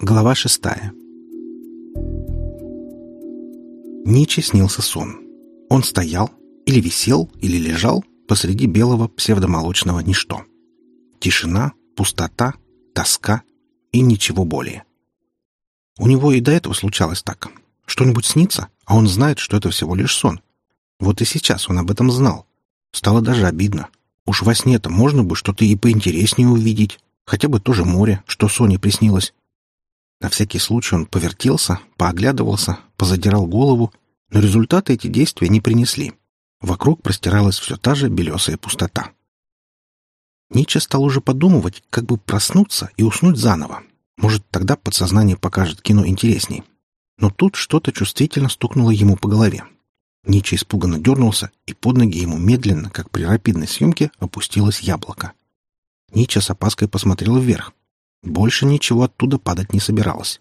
Глава шестая. Ниче снился сон. Он стоял, или висел, или лежал посреди белого псевдомолочного ничто. Тишина, пустота, тоска и ничего более. У него и до этого случалось так. Что-нибудь снится, а он знает, что это всего лишь сон. Вот и сейчас он об этом знал. Стало даже обидно. Уж во сне-то можно бы что-то и поинтереснее увидеть. Хотя бы тоже море, что Соне приснилось. На всякий случай он повертелся, пооглядывался, позадирал голову, но результаты эти действия не принесли. Вокруг простиралась все та же белесая пустота. Ницше стал уже подумывать, как бы проснуться и уснуть заново. Может, тогда подсознание покажет кино интересней. Но тут что-то чувствительно стукнуло ему по голове. Нича испуганно дернулся, и под ноги ему медленно, как при рапидной съемке, опустилось яблоко. Нича с опаской посмотрел вверх. Больше ничего оттуда падать не собиралось.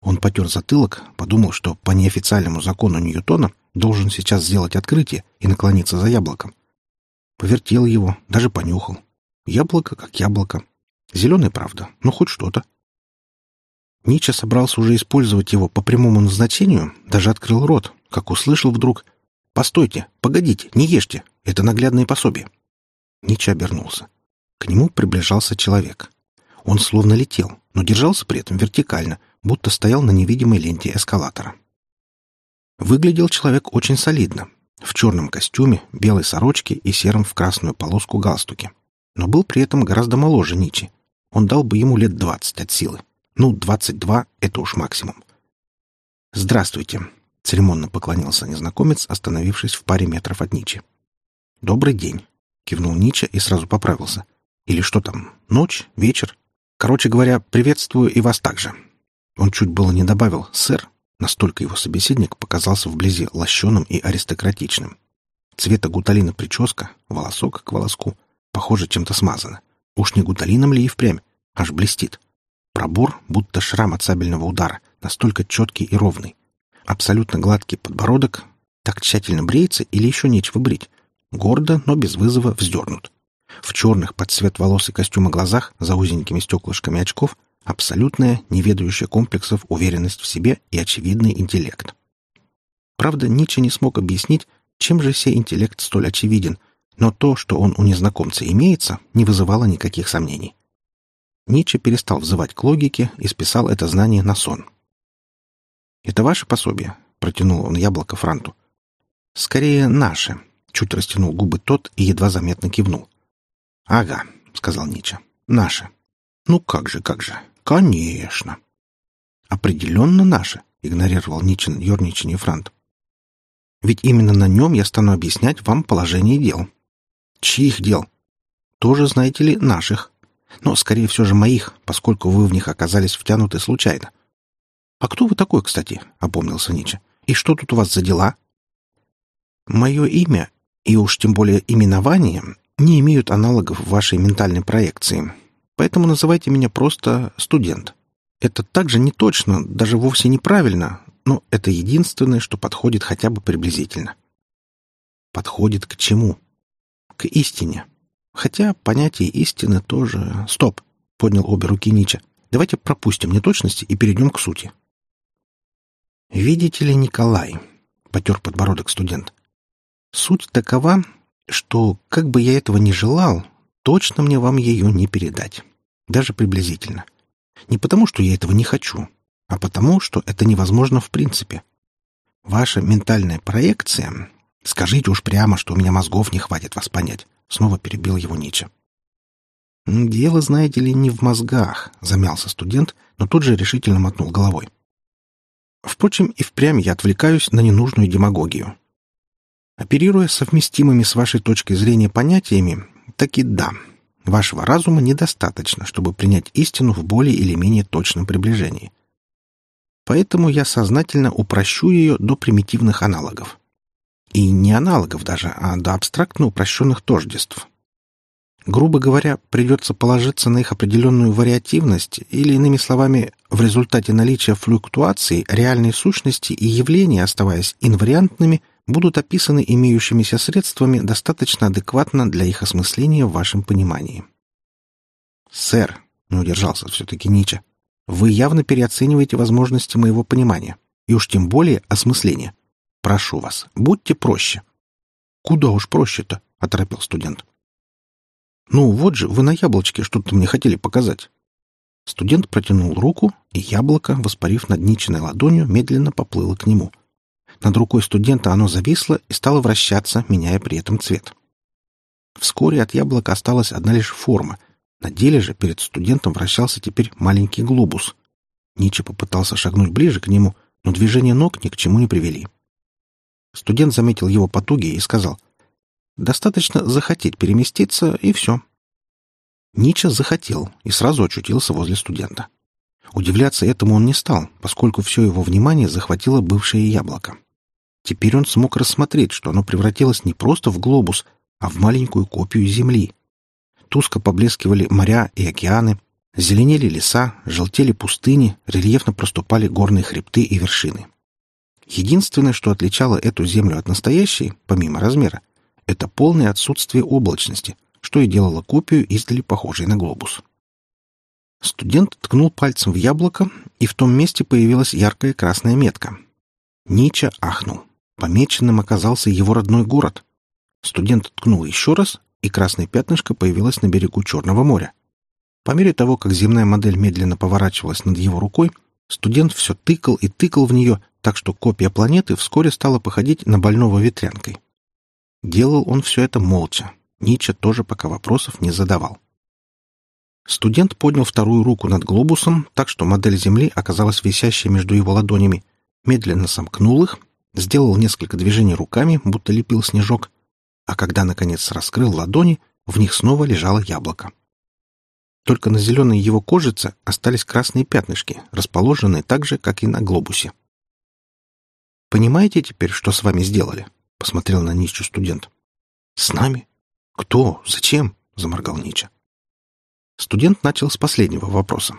Он потер затылок, подумал, что по неофициальному закону Ньютона должен сейчас сделать открытие и наклониться за яблоком. Повертел его, даже понюхал. Яблоко как яблоко. Зеленое, правда, но хоть что-то. Нича собрался уже использовать его по прямому назначению, даже открыл рот, как услышал вдруг «Постойте, погодите, не ешьте, это наглядное пособие». Нича обернулся. К нему приближался человек. Он словно летел, но держался при этом вертикально, будто стоял на невидимой ленте эскалатора. Выглядел человек очень солидно, в черном костюме, белой сорочке и сером в красную полоску галстуке. Но был при этом гораздо моложе Ничи. Он дал бы ему лет двадцать от силы. Ну, двадцать два — это уж максимум. «Здравствуйте», — церемонно поклонился незнакомец, остановившись в паре метров от Ничи. «Добрый день», — кивнул Нича и сразу поправился. «Или что там, ночь, вечер? Короче говоря, приветствую и вас также». Он чуть было не добавил «сэр», настолько его собеседник показался вблизи лощеным и аристократичным. Цвета гуталина прическа, волосок к волоску, похоже, чем-то смазано. Уж не гуталином ли и впрямь, аж блестит. Пробор, будто шрам от сабельного удара, настолько четкий и ровный. Абсолютно гладкий подбородок. Так тщательно бреется или еще нечего брить. Гордо, но без вызова вздернут. В черных под цвет волос и костюма глазах, за узенькими стеклышками очков, абсолютная, не ведающая комплексов уверенность в себе и очевидный интеллект. Правда, Ницше не смог объяснить, чем же сей интеллект столь очевиден, но то, что он у незнакомца имеется, не вызывало никаких сомнений. Ницше перестал взывать к логике и списал это знание на сон. «Это ваше пособие?» — протянул он яблоко Франту. «Скорее, наше», — чуть растянул губы тот и едва заметно кивнул. «Ага», — сказал Ницше, — «наше». «Ну как же, как же, конечно». «Определенно наше», — игнорировал Ницше ерничание Франт. «Ведь именно на нем я стану объяснять вам положение дел». «Чьих дел?» «Тоже, знаете ли, наших», но, скорее всего же, моих, поскольку вы в них оказались втянуты случайно. «А кто вы такой, кстати?» — опомнился Нича. «И что тут у вас за дела?» «Мое имя, и уж тем более именование, не имеют аналогов в вашей ментальной проекции, поэтому называйте меня просто студент. Это также не точно, даже вовсе неправильно, но это единственное, что подходит хотя бы приблизительно». «Подходит к чему?» «К истине», Хотя понятие истины тоже... Стоп! — поднял обе руки Нича. Давайте пропустим неточности и перейдем к сути. «Видите ли, Николай?» — потер подбородок студент. «Суть такова, что, как бы я этого не желал, точно мне вам ее не передать. Даже приблизительно. Не потому, что я этого не хочу, а потому, что это невозможно в принципе. Ваша ментальная проекция... Скажите уж прямо, что у меня мозгов не хватит вас понять. Снова перебил его Ницше. «Дело, знаете ли, не в мозгах», — замялся студент, но тут же решительно мотнул головой. Впрочем, и впрямь я отвлекаюсь на ненужную демагогию. Оперируя совместимыми с вашей точкой зрения понятиями, так и да, вашего разума недостаточно, чтобы принять истину в более или менее точном приближении. Поэтому я сознательно упрощу ее до примитивных аналогов. И не аналогов даже, а до абстрактно упрощенных тождеств. Грубо говоря, придется положиться на их определенную вариативность или, иными словами, в результате наличия флуктуаций реальной сущности и явления, оставаясь инвариантными, будут описаны имеющимися средствами достаточно адекватно для их осмысления в вашем понимании. «Сэр», — не удержался все-таки Нича, — Вы явно переоцениваете возможности моего понимания, и уж тем более осмысления. Прошу вас, будьте проще». «Куда уж проще-то?» — оторопил студент. «Ну, вот же, вы на яблочке что-то мне хотели показать». Студент протянул руку, и яблоко, воспарив над Ничиной ладонью, медленно поплыло к нему. Над рукой студента оно зависло и стало вращаться, меняя при этом цвет. Вскоре от яблока осталась одна лишь форма. На деле же перед студентом вращался теперь маленький глобус. Ничи попытался шагнуть ближе к нему, но движения ног ни к чему не привели. Студент заметил его потуги и сказал, «Достаточно захотеть переместиться, и все». Нича захотел и сразу очутился возле студента. Удивляться этому он не стал, поскольку все его внимание захватило бывшее яблоко. Теперь он смог рассмотреть, что оно превратилось не просто в глобус, а в маленькую копию Земли. Туско поблескивали моря и океаны, зеленели леса, желтели пустыни, рельефно проступали горные хребты и вершины. Единственное, что отличало эту Землю от настоящей, помимо размера, это полное отсутствие облачности, что и делало копию издали похожей на глобус. Студент ткнул пальцем в яблоко, и в том месте появилась яркая красная метка. Нича ахнул. Помеченным оказался его родной город. Студент ткнул еще раз, и красное пятнышко появилось на берегу Черного моря. По мере того, как земная модель медленно поворачивалась над его рукой, студент все тыкал и тыкал в нее, так что копия планеты вскоре стала походить на больного ветрянкой. Делал он все это молча. Нича тоже пока вопросов не задавал. Студент поднял вторую руку над глобусом, так что модель Земли оказалась висящей между его ладонями, медленно сомкнул их, сделал несколько движений руками, будто лепил снежок, а когда, наконец, раскрыл ладони, в них снова лежало яблоко. Только на зеленой его кожице остались красные пятнышки, расположенные так же, как и на глобусе. «Понимаете теперь, что с вами сделали?» — посмотрел на Ничу студент. «С нами? Кто? Зачем?» — заморгал Нича. Студент начал с последнего вопроса.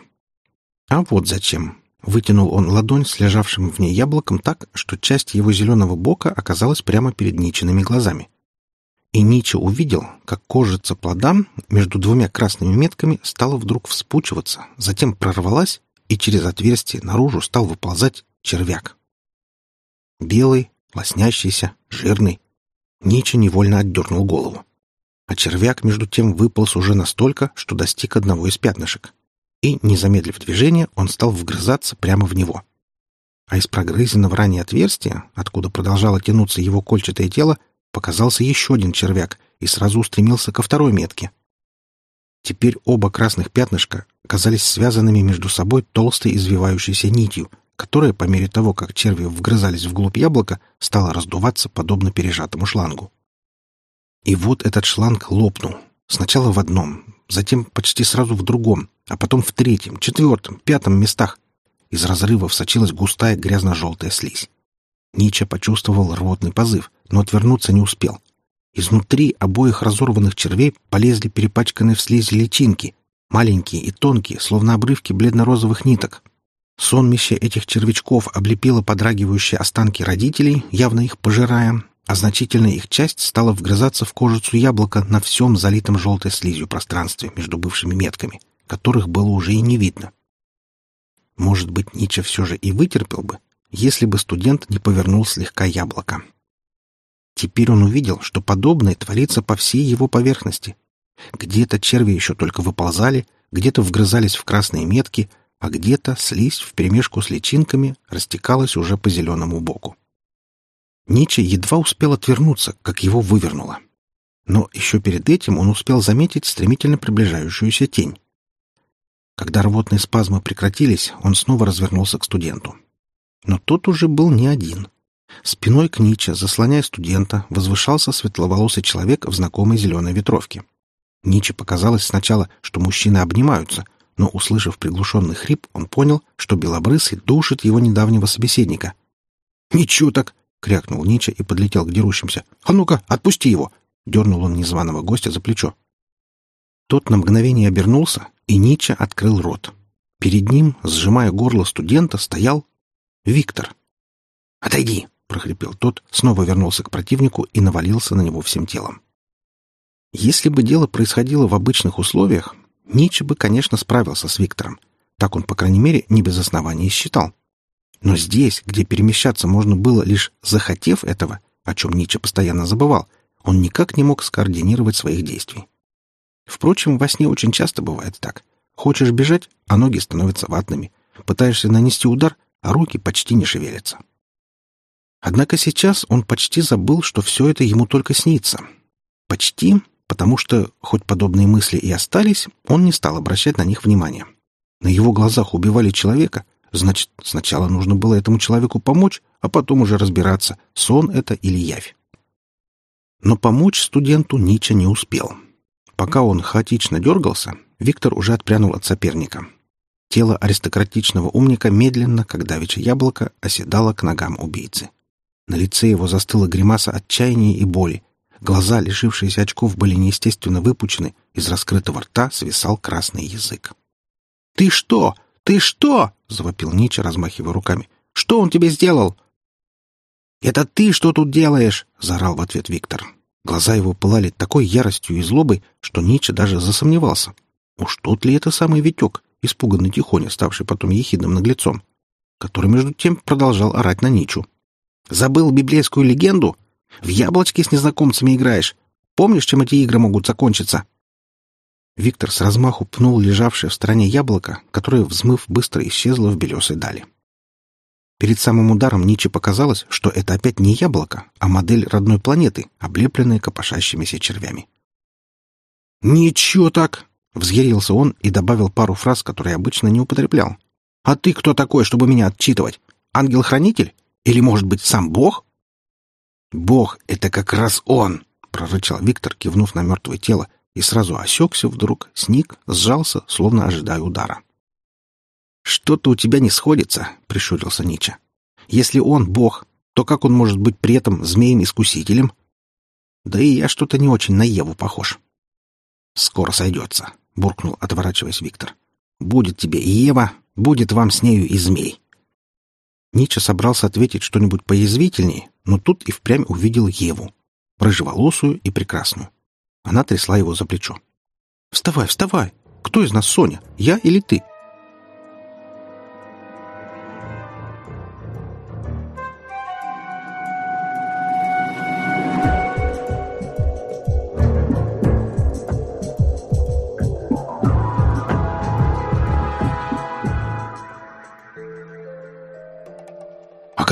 «А вот зачем?» Вытянул он ладонь с лежавшим в ней яблоком так, что часть его зеленого бока оказалась прямо перед Ничиными глазами. И Нича увидел, как кожица плода между двумя красными метками стала вдруг вспучиваться, затем прорвалась, и через отверстие наружу стал выползать червяк. Белый, лоснящийся, жирный. Нича невольно отдернул голову а червяк между тем выполз уже настолько, что достиг одного из пятнышек. И, не замедлив движение, он стал вгрызаться прямо в него. А из прогрызенного ранее отверстия, откуда продолжало тянуться его кольчатое тело, показался еще один червяк и сразу устремился ко второй метке. Теперь оба красных пятнышка оказались связанными между собой толстой извивающейся нитью, которая, по мере того, как черви вгрызались вглубь яблока, стала раздуваться подобно пережатому шлангу. И вот этот шланг лопнул. Сначала в одном, затем почти сразу в другом, а потом в третьем, четвертом, пятом местах. Из разрывов сочилась густая грязно-желтая слизь. Нича почувствовал рвотный позыв, но отвернуться не успел. Изнутри обоих разорванных червей полезли перепачканные в слизи личинки, маленькие и тонкие, словно обрывки бледно-розовых ниток. Сонмище этих червячков облепило подрагивающие останки родителей, явно их пожирая, а значительная их часть стала вгрызаться в кожицу яблока на всем залитом желтой слизью пространстве между бывшими метками, которых было уже и не видно. Может быть, Ницше все же и вытерпел бы, если бы студент не повернул слегка яблоко. Теперь он увидел, что подобное творится по всей его поверхности. Где-то черви еще только выползали, где-то вгрызались в красные метки, а где-то слизь вперемешку с личинками растекалась уже по зеленому боку. Ниче едва успел отвернуться, как его вывернуло. Но еще перед этим он успел заметить стремительно приближающуюся тень. Когда рвотные спазмы прекратились, он снова развернулся к студенту. Но тот уже был не один. Спиной к Ниче, заслоняя студента, возвышался светловолосый человек в знакомой зеленой ветровке. Ниче показалось сначала, что мужчины обнимаются, но, услышав приглушенный хрип, он понял, что белобрысый душит его недавнего собеседника. «Ничего так!» — крякнул Нича и подлетел к дерущимся. «А ну-ка, отпусти его!» — дернул он незваного гостя за плечо. Тот на мгновение обернулся, и Нича открыл рот. Перед ним, сжимая горло студента, стоял Виктор. «Отойди!» — прохрипел тот, снова вернулся к противнику и навалился на него всем телом. Если бы дело происходило в обычных условиях, Нича бы, конечно, справился с Виктором. Так он, по крайней мере, не без оснований считал. Но здесь, где перемещаться можно было лишь захотев этого, о чем Ницше постоянно забывал, он никак не мог скоординировать своих действий. Впрочем, во сне очень часто бывает так. Хочешь бежать, а ноги становятся ватными. Пытаешься нанести удар, а руки почти не шевелятся. Однако сейчас он почти забыл, что все это ему только снится. Почти, потому что, хоть подобные мысли и остались, он не стал обращать на них внимания. На его глазах убивали человека, значит, сначала нужно было этому человеку помочь, а потом уже разбираться, сон это или явь. Но помочь студенту Нича не успел. Пока он хаотично дергался, Виктор уже отпрянул от соперника. Тело аристократичного умника медленно, как давеча яблоко, оседало к ногам убийцы. На лице его застыла гримаса отчаяния и боли. Глаза, лишившиеся очков, были неестественно выпучены, из раскрытого рта свисал красный язык. «Ты что? Ты что?» — завопил Нича, размахивая руками. «Что он тебе сделал?» «Это ты что тут делаешь?» — заорал в ответ Виктор. Глаза его пылали такой яростью и злобой, что Нича даже засомневался. Уж тот ли это самый Витек, испуганный тихоня, ставший потом ехидным наглецом, который, между тем, продолжал орать на Ничу. «Забыл библейскую легенду? В яблочки с незнакомцами играешь. Помнишь, чем эти игры могут закончиться?» Виктор с размаху пнул лежавшее в стороне яблоко, которое, взмыв, быстро исчезло в белесой дали. Перед самым ударом Ниче показалось, что это опять не яблоко, а модель родной планеты, облепленная копошащимися червями. «Ничего так!» — взъярился он и добавил пару фраз, которые обычно не употреблял. «А ты кто такой, чтобы меня отчитывать? Ангел-хранитель? Или, может быть, сам Бог?» «Бог — это как раз он!» — прорычал Виктор, кивнув на мертвое тело, и сразу осекся вдруг, сник, сжался, словно ожидая удара. «Что-то у тебя не сходится», — прищурился Нича. «Если он бог, то как он может быть при этом змеем-искусителем? Да и я что-то не очень на Еву похож». «Скоро сойдется», — буркнул, отворачиваясь Виктор. «Будет тебе и Ева, будет вам с нею и змей». Нича собрался ответить что-нибудь поязвительнее, но тут и впрямь увидел Еву, рыжеволосую и прекрасную. Она трясла его за плечо. «Вставай, вставай! Кто из нас Соня? Я или ты?»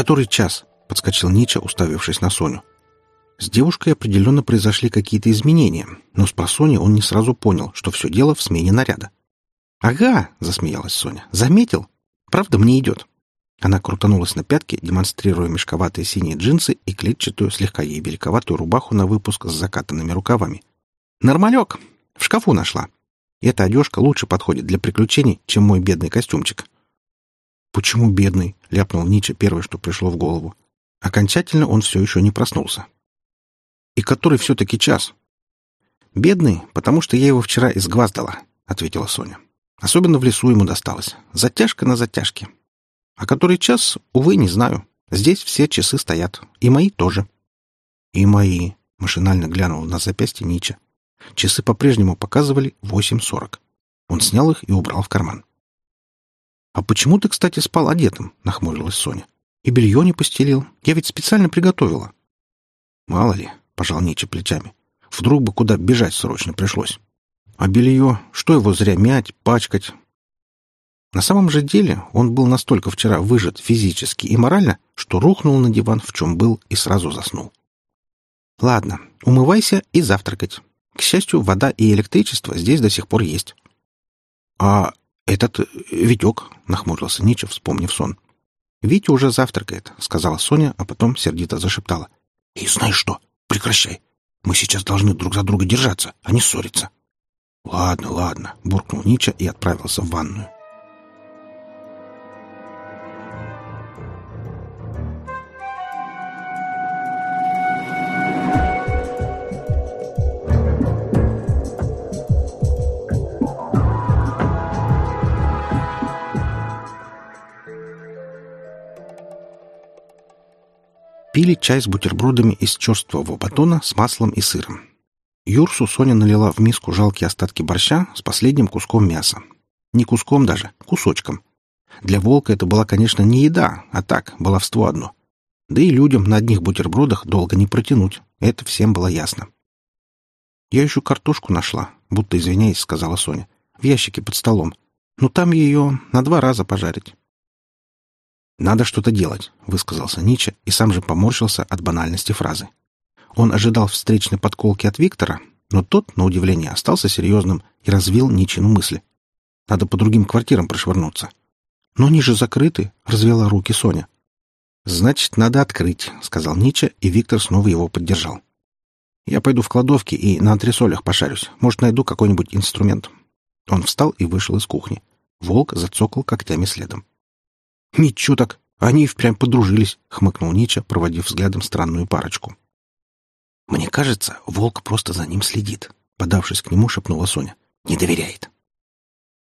Который час?» — подскочил Нича, уставившись на Соню. С девушкой определенно произошли какие-то изменения, но с просони он не сразу понял, что все дело в смене наряда. «Ага!» — засмеялась Соня. «Заметил? Правда, мне идет». Она крутанулась на пятки, демонстрируя мешковатые синие джинсы и клетчатую, слегка ей великоватую рубаху на выпуск с закатанными рукавами. «Нормалек! В шкафу нашла. Эта одежка лучше подходит для приключений, чем мой бедный костюмчик». «Почему бедный?» — ляпнул Нича первое, что пришло в голову. Окончательно он все еще не проснулся. «И который все-таки час?» «Бедный, потому что я его вчера изгваздала», — ответила Соня. «Особенно в лесу ему досталось. Затяжка на затяжке. А который час, увы, не знаю. Здесь все часы стоят. И мои тоже». «И мои», — машинально глянул на запястье Нича. Часы по-прежнему показывали 8.40. Он снял их и убрал в карман. «А почему ты, кстати, спал одетым?» — нахмурилась Соня. «И белье не постелил. Я ведь специально приготовила». «Мало ли, пожал Ничи плечами. Вдруг бы куда бежать срочно пришлось. А белье, что его зря мять, пачкать? На самом же деле он был настолько вчера выжат физически и морально, что рухнул на диван, в чем был, и сразу заснул. Ладно, умывайся и завтракать. К счастью, вода и электричество здесь до сих пор есть. А этот э, Витек, нахмурился Нича, вспомнив сон. Витя уже завтракает, сказала Соня, а потом сердито зашептала. И знаешь что? Прекращай. Мы сейчас должны друг за друга держаться, а не ссориться. Ладно, ладно, буркнул Нича и отправился в ванную. Чай с бутербродами из черствого батона с маслом и сыром. Юрсу Соня налила в миску жалкие остатки борща с последним куском мяса. Не куском даже, кусочком. Для волка это была, конечно, не еда, а так, баловство одно. Да и людям на одних бутербродах долго не протянуть. Это всем было ясно. «Я еще картошку нашла», — будто извиняясь, сказала Соня. «В ящике под столом. Ну, там ее на два раза пожарить». «Надо что-то делать», — высказался Нича и сам же поморщился от банальности фразы. Он ожидал встречной подколки от Виктора, но тот, на удивление, остался серьезным и развил Ничину мысли. «Надо по другим квартирам прошвырнуться». «Но они же закрыты», — развела руки Соня. «Значит, надо открыть», — сказал Нича, и Виктор снова его поддержал. «Я пойду в кладовке и на антресолях пошарюсь. Может, найду какой-нибудь инструмент». Он встал и вышел из кухни. Волк зацокал когтями следом. «Ничего так, они и впрямь подружились», — хмыкнул Нича, проводив взглядом странную парочку. «Мне кажется, волк просто за ним следит», — подавшись к нему, шепнула Соня. «Не доверяет».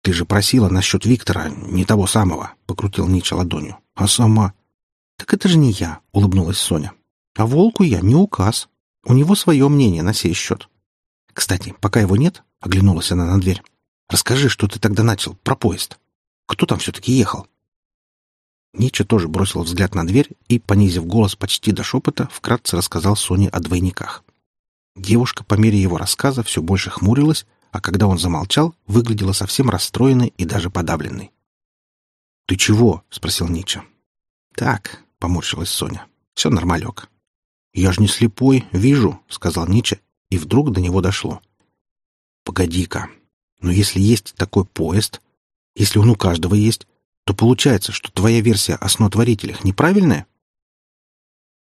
«Ты же просила насчет Виктора, не того самого», — покрутил Нича ладонью. «А сама?» «Так это же не я», — улыбнулась Соня. «А волку я не указ. У него свое мнение на сей счет. Кстати, пока его нет, — оглянулась она на дверь, — расскажи, что ты тогда начал про поезд. Кто там все-таки ехал?» Нича тоже бросил взгляд на дверь и, понизив голос почти до шепота, вкратце рассказал Соне о двойниках. Девушка по мере его рассказа все больше хмурилась, а когда он замолчал, выглядела совсем расстроенной и даже подавленной. «Ты чего?» — спросил Нича. «Так», — поморщилась Соня. «Все нормалек». «Я ж не слепой, вижу», — сказал Нича, и вдруг до него дошло. «Погоди-ка, но если есть такой поезд, если он у каждого есть, то получается, что твоя версия о снотворителях неправильная?»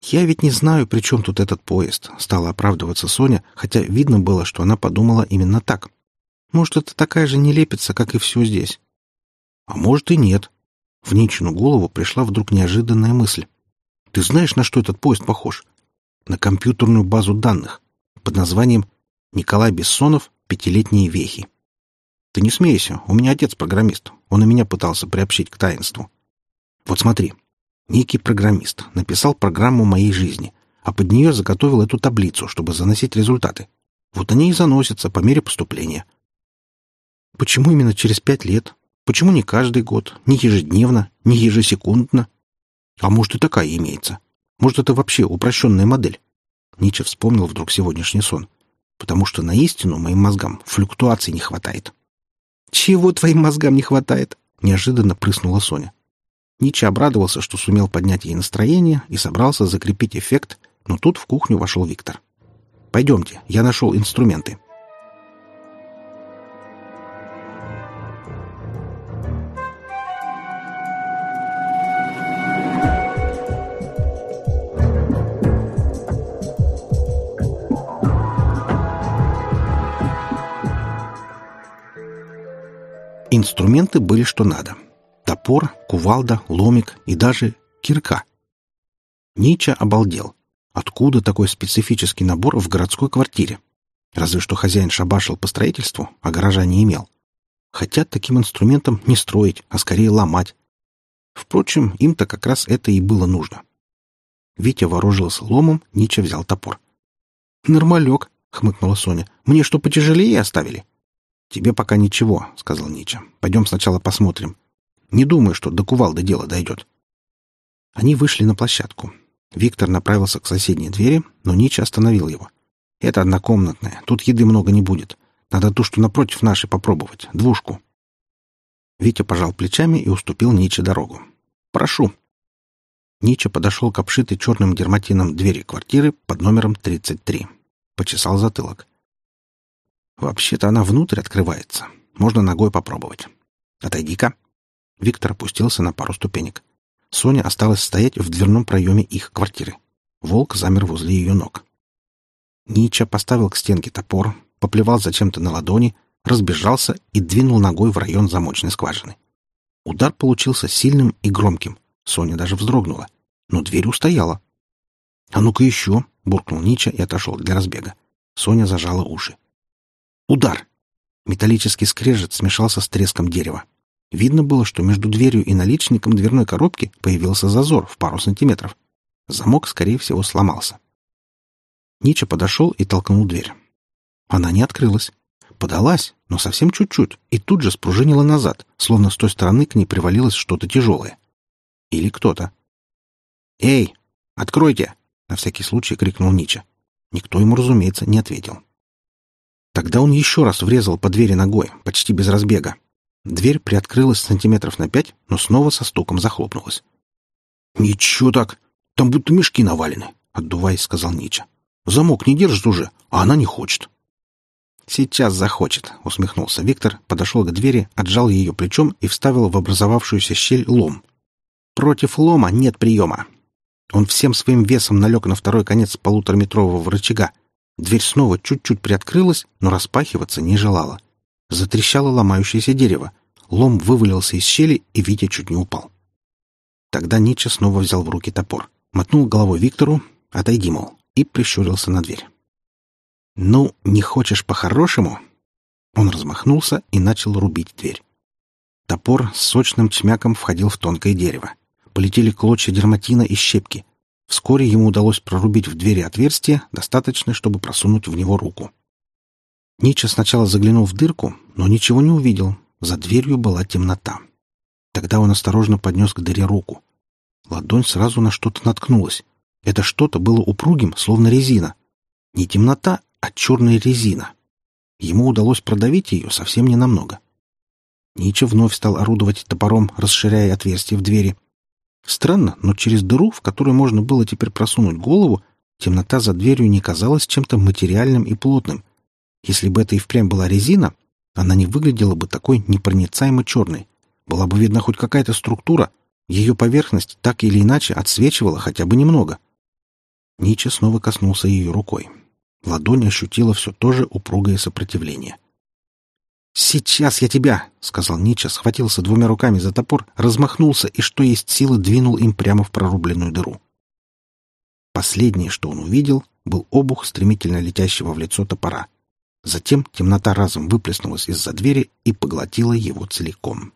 «Я ведь не знаю, при чем тут этот поезд», — стала оправдываться Соня, хотя видно было, что она подумала именно так. «Может, это такая же нелепица, как и все здесь?» «А может и нет». В Ничину голову пришла вдруг неожиданная мысль. «Ты знаешь, на что этот поезд похож? На компьютерную базу данных под названием «Николай Бессонов. Пятилетние вехи». Ты не смейся, у меня отец программист. Он и меня пытался приобщить к таинству. Вот смотри. Некий программист написал программу моей жизни, а под нее заготовил эту таблицу, чтобы заносить результаты. Вот они и заносятся по мере поступления. Почему именно через пять лет? Почему не каждый год, не ежедневно, не ежесекундно? А может и такая имеется. Может, это вообще упрощенная модель? Ниче вспомнил вдруг сегодняшний сон. Потому что на истину моим мозгам флюктуаций не хватает. «Чего твоим мозгам не хватает?» — неожиданно прыснула Соня. Нича обрадовался, что сумел поднять ей настроение и собрался закрепить эффект, но тут в кухню вошел Виктор. «Пойдемте, я нашел инструменты». Инструменты были что надо. Топор, кувалда, ломик и даже кирка. Нича обалдел. Откуда такой специфический набор в городской квартире? Разве что хозяин шабашил по строительству, а гаража не имел. Хотят таким инструментом не строить, а скорее ломать. Впрочем, им-то как раз это и было нужно. Витя вооружился ломом, Нича взял топор. «Нормалек», — хмыкнула Соня. «Мне что, потяжелее оставили?» «Тебе пока ничего», — сказал Нича. «Пойдем сначала посмотрим. Не думаю, что до кувалды дело дойдет». Они вышли на площадку. Виктор направился к соседней двери, но Нича остановил его. «Это однокомнатная. Тут еды много не будет. Надо ту, что напротив нашей, попробовать. Двушку». Витя пожал плечами и уступил Ниче дорогу. «Прошу». Нича подошел к обшитой черным дерматином двери квартиры под номером 33. Почесал затылок. Вообще-то она внутрь открывается. Можно ногой попробовать. Отойди-ка. Виктор опустился на пару ступенек. Соня осталась стоять в дверном проеме их квартиры. Волк замер возле ее ног. Нича поставил к стенке топор, поплевал зачем-то на ладони, разбежался и двинул ногой в район замочной скважины. Удар получился сильным и громким. Соня даже вздрогнула. Но дверь устояла. «А ну-ка еще!» — буркнул Нича и отошел для разбега. Соня зажала уши. Удар! Металлический скрежет смешался с треском дерева. Видно было, что между дверью и наличником дверной коробки появился зазор в пару сантиметров. Замок, скорее всего, сломался. Нича подошел и толкнул дверь. Она не открылась. подалась, но совсем чуть-чуть, и тут же спружинила назад, словно с той стороны к ней привалилось что-то тяжелое. Или кто-то. «Эй, откройте!» — на всякий случай крикнул Нича. Никто ему, разумеется, не ответил. Тогда он еще раз врезал по двери ногой, почти без разбега. Дверь приоткрылась сантиметров на пять, но снова со стуком захлопнулась. «Ничего так! Там будто мешки навалены!» — отдуваясь, сказал Нича. «Замок не держит уже, а она не хочет». «Сейчас захочет», — усмехнулся Виктор, подошел к двери, отжал ее плечом и вставил в образовавшуюся щель лом. «Против лома нет приема». Он всем своим весом налег на второй конец полутораметрового рычага. Дверь снова чуть-чуть приоткрылась, но распахиваться не желала. Затрещало ломающееся дерево. Лом вывалился из щели, и Витя чуть не упал. Тогда Нича снова взял в руки топор, мотнул головой Виктору «Отойди, мол», и прищурился на дверь. «Ну, не хочешь по-хорошему?» Он размахнулся и начал рубить дверь. Топор с сочным чмяком входил в тонкое дерево. Полетели клочья дерматина и щепки. Вскоре ему удалось прорубить в двери отверстие, достаточно, чтобы просунуть в него руку. Нича сначала заглянул в дырку, но ничего не увидел. За дверью была темнота. Тогда он осторожно поднес к дыре руку. Ладонь сразу на что-то наткнулась. Это что-то было упругим, словно резина. Не темнота, а черная резина. Ему удалось продавить ее совсем ненамного. Нича вновь стал орудовать топором, расширяя отверстие в двери. Странно, но через дыру, в которую можно было теперь просунуть голову, темнота за дверью не казалась чем-то материальным и плотным. Если бы это и впрямь была резина, она не выглядела бы такой непроницаемо черной. Была бы видна хоть какая-то структура, ее поверхность так или иначе отсвечивала хотя бы немного. Нича снова коснулся ее рукой. Ладонь ощутила все то же упругое сопротивление. «Сейчас я тебя!» — сказал Нича, схватился двумя руками за топор, размахнулся и, что есть силы, двинул им прямо в прорубленную дыру. Последнее, что он увидел, был обух стремительно летящего в лицо топора. Затем темнота разом выплеснулась из-за двери и поглотила его целиком.